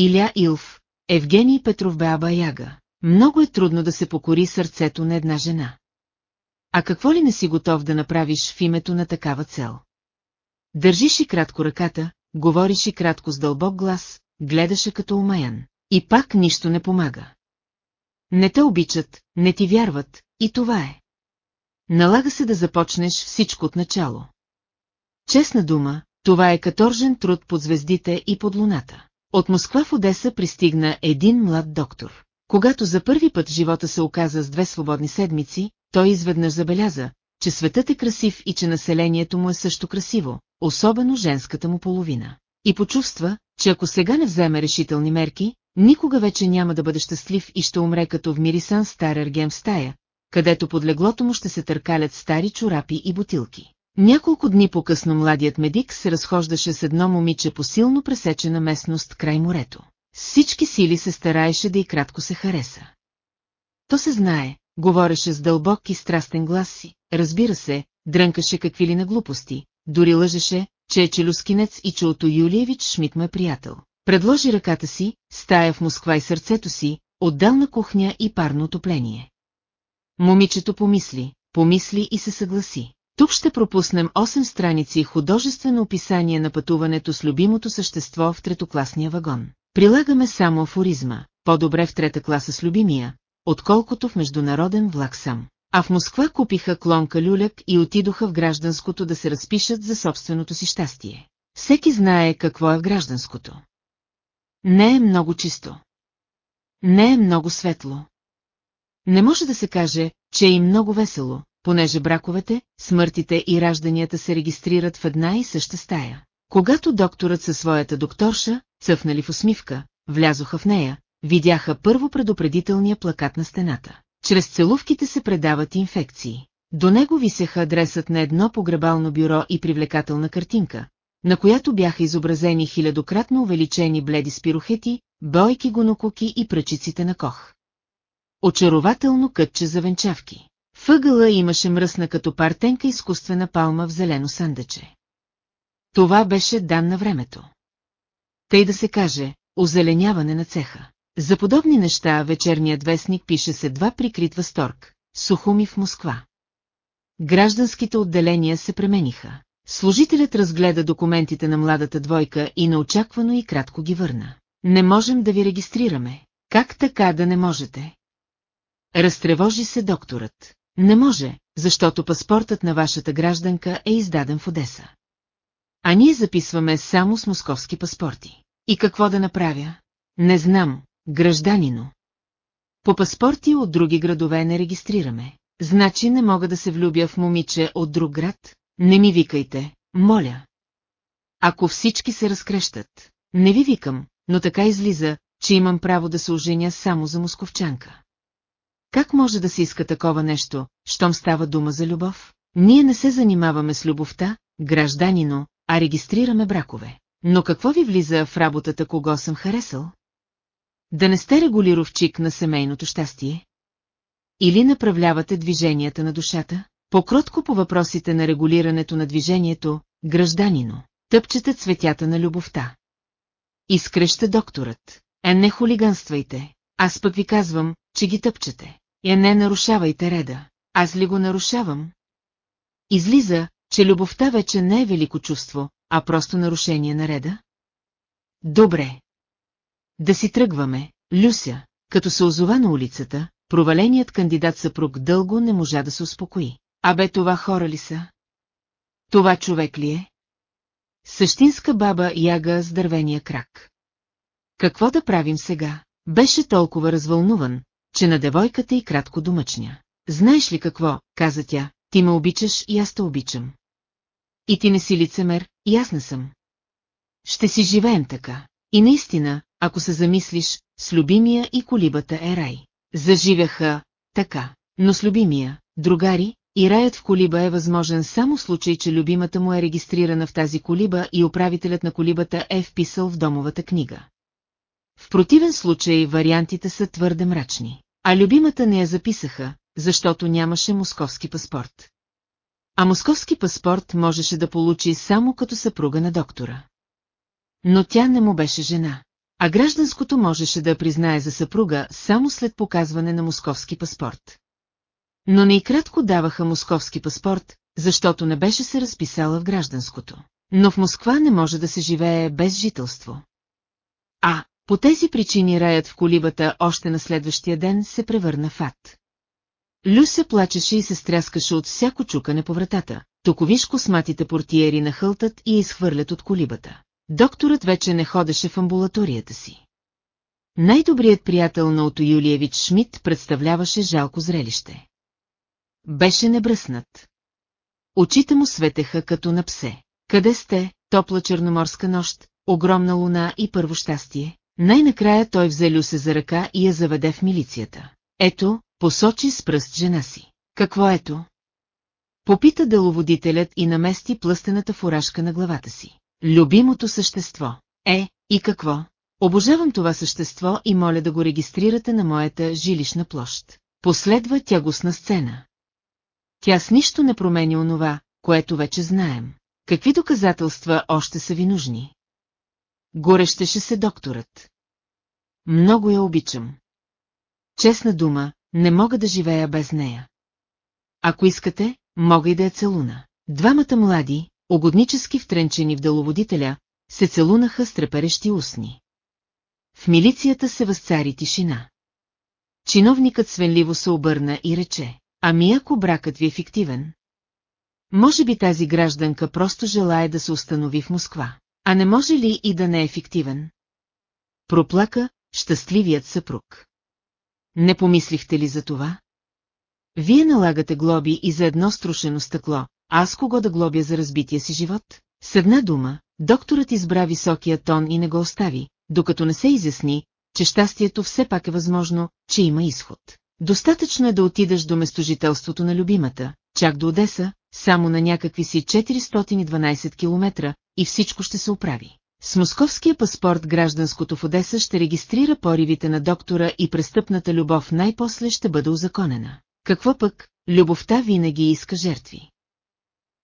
Иля Илф, Евгений Петров Беаба Яга. Много е трудно да се покори сърцето на една жена. А какво ли не си готов да направиш в името на такава цел? Държиш и кратко ръката, говориш и кратко с дълбок глас, гледаше като умаян. И пак нищо не помага. Не те обичат, не ти вярват, и това е. Налага се да започнеш всичко от начало. Честна дума, това е каторжен труд под звездите и под луната. От Москва в Одеса пристигна един млад доктор. Когато за първи път живота се оказа с две свободни седмици, той изведнъж забеляза, че светът е красив и че населението му е също красиво, особено женската му половина. И почувства, че ако сега не вземе решителни мерки, никога вече няма да бъде щастлив и ще умре като в Мирисан стар ерген в стая, където под леглото му ще се търкалят стари чорапи и бутилки. Няколко дни по-късно младият медик се разхождаше с едно момиче по силно пресечена местност край морето. С всички сили се стараеше да и кратко се хареса. То се знае, говореше с дълбок и страстен глас си, разбира се, дрънкаше какви ли на глупости, дори лъжеше, че е челюскинец и че Юлиевич Шмидт му е приятел. Предложи ръката си, стая в Москва и сърцето си, отделна кухня и парно отопление. Момичето помисли, помисли и се съгласи. Тук ще пропуснем 8 страници художествено описание на пътуването с любимото същество в третокласния вагон. Прилагаме само афоризма, по-добре в трета класа с любимия, отколкото в международен влак сам. А в Москва купиха клонка люляк и отидоха в гражданското да се разпишат за собственото си щастие. Всеки знае какво е в гражданското. Не е много чисто. Не е много светло. Не може да се каже, че е и много весело, понеже браковете, смъртите и ражданията се регистрират в една и съща стая. Когато докторът със своята докторша, цъфнали в усмивка, влязоха в нея, видяха първо предупредителния плакат на стената. Чрез целувките се предават инфекции. До него висеха адресът на едно погребално бюро и привлекателна картинка, на която бяха изобразени хилядократно увеличени бледи спирохети, бойки гонококи и пръчиците на кох. Очарователно кътче за венчавки. Въгъла имаше мръсна като партенка изкуствена палма в зелено сандече. Това беше дан на времето. Тъй да се каже, озеленяване на цеха. За подобни неща вечерният вестник пише се два прикрит възторг. Сухуми в Москва. Гражданските отделения се премениха. Служителят разгледа документите на младата двойка и неочаквано и кратко ги върна. Не можем да ви регистрираме. Как така да не можете? Разтревожи се докторът. Не може, защото паспортът на вашата гражданка е издаден в Одеса. А ние записваме само с московски паспорти. И какво да направя? Не знам, гражданино. По паспорти от други градове не регистрираме. Значи не мога да се влюбя в момиче от друг град? Не ми викайте, моля. Ако всички се разкрещат, не ви викам, но така излиза, че имам право да се оженя само за московчанка. Как може да се иска такова нещо, щом става дума за любов? Ние не се занимаваме с любовта, гражданино, а регистрираме бракове. Но какво ви влиза в работата, кого съм харесал? Да не сте регулировчик на семейното щастие? Или направлявате движенията на душата? Покротко по въпросите на регулирането на движението, гражданино, тъпчете цветята на любовта. Изкреща докторът. Е, не хулиганствайте. Аз пък ви казвам, че ги тъпчете. Я не нарушавайте реда. Аз ли го нарушавам? Излиза, че любовта вече не е велико чувство, а просто нарушение на реда? Добре. Да си тръгваме, Люся, като се озова на улицата, проваленият кандидат съпруг дълго не можа да се успокои. Абе това хора ли са? Това човек ли е? Същинска баба яга с дървения крак. Какво да правим сега? Беше толкова развълнуван, че на девойката и кратко домъчня. Знаеш ли какво, каза тя, ти ме обичаш и аз те обичам. И ти не си лицемер, и аз не съм. Ще си живеем така. И наистина, ако се замислиш, с любимия и колибата е рай. Заживяха така, но с любимия, другари, и раят в колиба е възможен само в случай, че любимата му е регистрирана в тази колиба и управителят на колибата е вписал в домовата книга. В противен случай вариантите са твърде мрачни. А любимата не я записаха, защото нямаше московски паспорт. А московски паспорт можеше да получи само като съпруга на доктора. Но тя не му беше жена. а гражданското можеше да признае за съпруга само след показване на московски паспорт. Но не и кратко даваха московски паспорт, защото не беше се разписала в гражданското. Но в Москва не може да се живее без жителство. А, по тези причини раят в колибата още на следващия ден се превърна в ад. Люся плачеше и се стряскаше от всяко чукане по вратата. Токовиш косматите портиери нахълтат и изхвърлят от колибата. Докторът вече не ходеше в амбулаторията си. Най-добрият приятел на Ото Юлиевич Шмидт представляваше жалко зрелище. Беше небръснат. Очите му светеха като на псе. Къде сте, топла черноморска нощ, огромна луна и първо щастие? Най-накрая той взе Люсе за ръка и я заведе в милицията. Ето, посочи с пръст жена си. Какво ето? Попита деловодителят и намести плъстената фуражка на главата си. Любимото същество. Е, и какво? Обожавам това същество и моля да го регистрирате на моята жилищна площ. Последва тягостна сцена. Тя с нищо не промени онова, което вече знаем. Какви доказателства още са ви нужни? Горещеше се докторът. Много я обичам. Честна дума, не мога да живея без нея. Ако искате, мога и да я целуна. Двамата млади, угоднически втренчени в деловодителя, се целунаха с треперещи устни. В милицията се възцари тишина. Чиновникът свенливо се обърна и рече, ами ако бракът ви е фиктивен? Може би тази гражданка просто желая да се установи в Москва, а не може ли и да не е фиктивен? Проплака щастливият съпруг. Не помислихте ли за това? Вие налагате глоби и за едно струшено стъкло, аз кого да глобя за разбития си живот? С една дума, докторът избра високия тон и не го остави, докато не се изясни, че щастието все пак е възможно, че има изход. Достатъчно е да отидеш до местожителството на любимата, чак до Одеса, само на някакви си 412 км, и всичко ще се оправи. С московския паспорт гражданското в Одеса ще регистрира поривите на доктора и престъпната любов най-после ще бъде узаконена. Какво пък, любовта винаги иска жертви.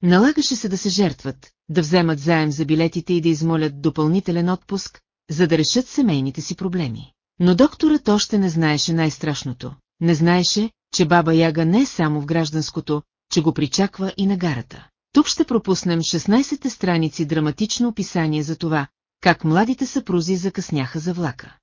Налагаше се да се жертват, да вземат заем за билетите и да измолят допълнителен отпуск, за да решат семейните си проблеми. Но докторът още не знаеше най-страшното. Не знаеше, че баба Яга не е само в гражданското, че го причаква и на гарата. Тук ще пропуснем 16-те страници драматично описание за това, как младите съпрузи закъсняха за влака.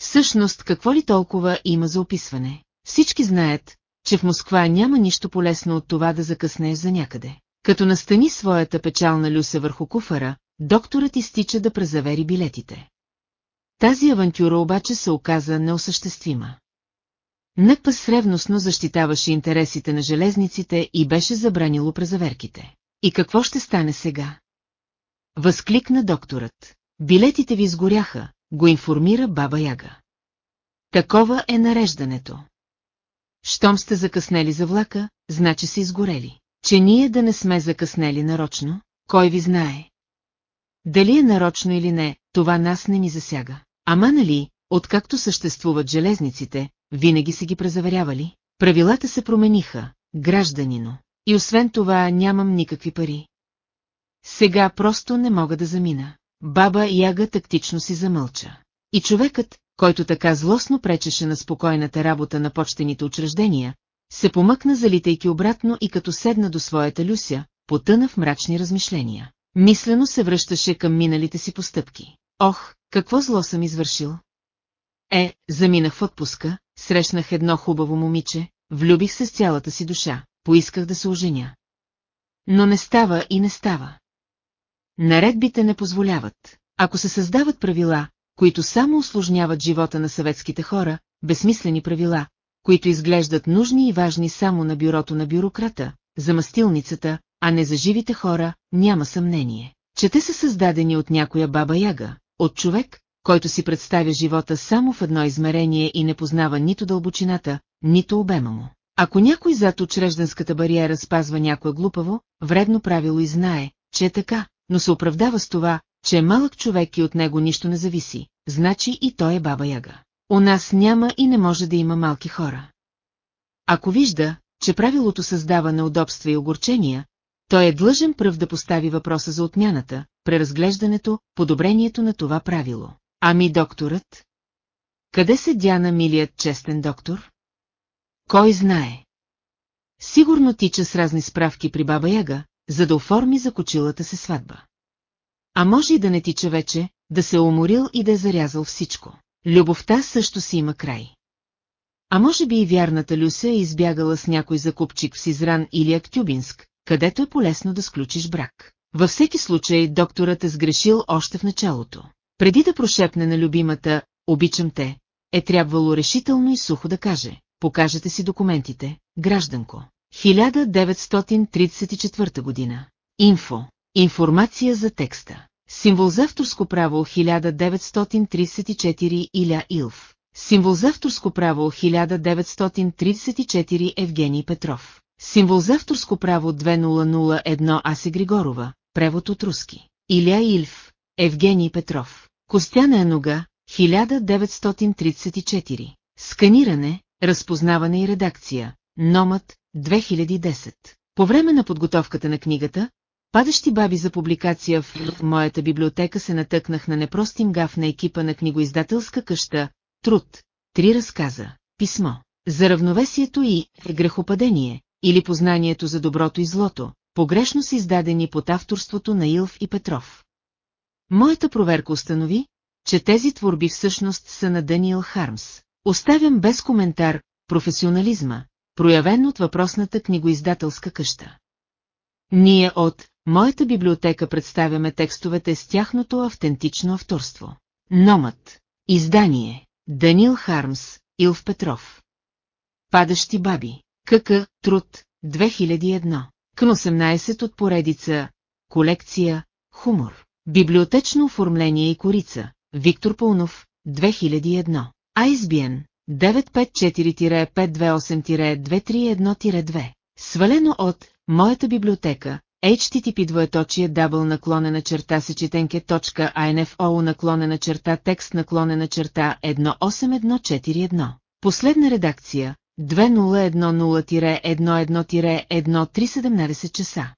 Всъщност, какво ли толкова има за описване? Всички знаят, че в Москва няма нищо полезно от това да закъснеш за някъде. Като настани своята печална люса върху куфара, докторът изтича да презавери билетите. Тази авантюра обаче се оказа неосъществима. Накпас ревностно защитаваше интересите на железниците и беше забранило презаверките. И какво ще стане сега? Възкликна докторът. Билетите ви изгоряха, го информира баба Яга. Такова е нареждането. Щом сте закъснели за влака, значи са изгорели. Че ние да не сме закъснели нарочно, кой ви знае? Дали е нарочно или не, това нас не ни засяга. Ама нали, откакто съществуват железниците, винаги са ги презаверявали. Правилата се промениха, гражданино. И освен това нямам никакви пари. Сега просто не мога да замина. Баба Яга тактично си замълча. И човекът, който така злостно пречеше на спокойната работа на почтените учреждения, се помъкна залитайки обратно и като седна до своята Люся, потъна в мрачни размишления. Мислено се връщаше към миналите си постъпки. Ох, какво зло съм извършил! Е, заминах в отпуска, срещнах едно хубаво момиче, влюбих се с цялата си душа, поисках да се оженя. Но не става и не става. Наредбите не позволяват. Ако се създават правила, които само усложняват живота на съветските хора, безсмислени правила, които изглеждат нужни и важни само на бюрото на бюрократа, за мастилницата, а не за живите хора, няма съмнение, че те са създадени от някоя баба яга, от човек, който си представя живота само в едно измерение и не познава нито дълбочината, нито обема му. Ако някой зад учрежданската бариера спазва някое глупаво, вредно правило и знае, че е така, но се оправдава с това, че е малък човек и от него нищо не зависи, значи и той е баба яга. У нас няма и не може да има малки хора. Ако вижда, че правилото създава неудобства и огорчения, той е длъжен пръв да постави въпроса за отмяната, преразглеждането, подобрението на това правило. Ами докторът? Къде се дяна милият честен доктор? Кой знае? Сигурно тича с разни справки при баба Яга, за да оформи за кочилата се сватба. А може и да не тича вече, да се е уморил и да е зарязал всичко. Любовта също си има край. А може би и вярната Люся е избягала с някой закупчик в Сизран или Актюбинск, където е полезно да сключиш брак. Във всеки случай докторът е сгрешил още в началото. Преди да прошепне на любимата «Обичам те», е трябвало решително и сухо да каже «Покажете си документите, гражданко». 1934 година. Инфо. Информация за текста. Символ за авторско право 1934 Иля Илф. Символ за авторско право 1934 Евгений Петров. Символ за авторско право 2001 Аси Григорова, превод от руски. Иля Ильф, Евгений Петров. Костяна Енога, 1934. Сканиране, разпознаване и редакция. Номът, 2010. По време на подготовката на книгата, падащи баби за публикация в моята библиотека се натъкнах на непростим гаф на екипа на книгоиздателска къща Труд, три разказа, писмо, за равновесието и грехопадение, или познанието за доброто и злото, погрешно са издадени под авторството на Илф и Петров. Моята проверка установи, че тези творби всъщност са на Даниел Хармс. Оставям без коментар професионализма, проявен от въпросната книгоиздателска къща. Ние от моята библиотека представяме текстовете с тяхното автентично авторство. Номът. Издание. Данил Хармс, Илв Петров. Падащи баби. КК. Труд. 2001. Към 18 от поредица. Колекция. Хумор. Библиотечно оформление и корица. Виктор Пълнов. 2001. ISBN 954-528-231-2. Свалено от Моята библиотека http двоеточие дабл наклонена черта сечетенке.info наклонена черта текст наклонена черта 18141. Последна редакция 2010-11-1317 часа.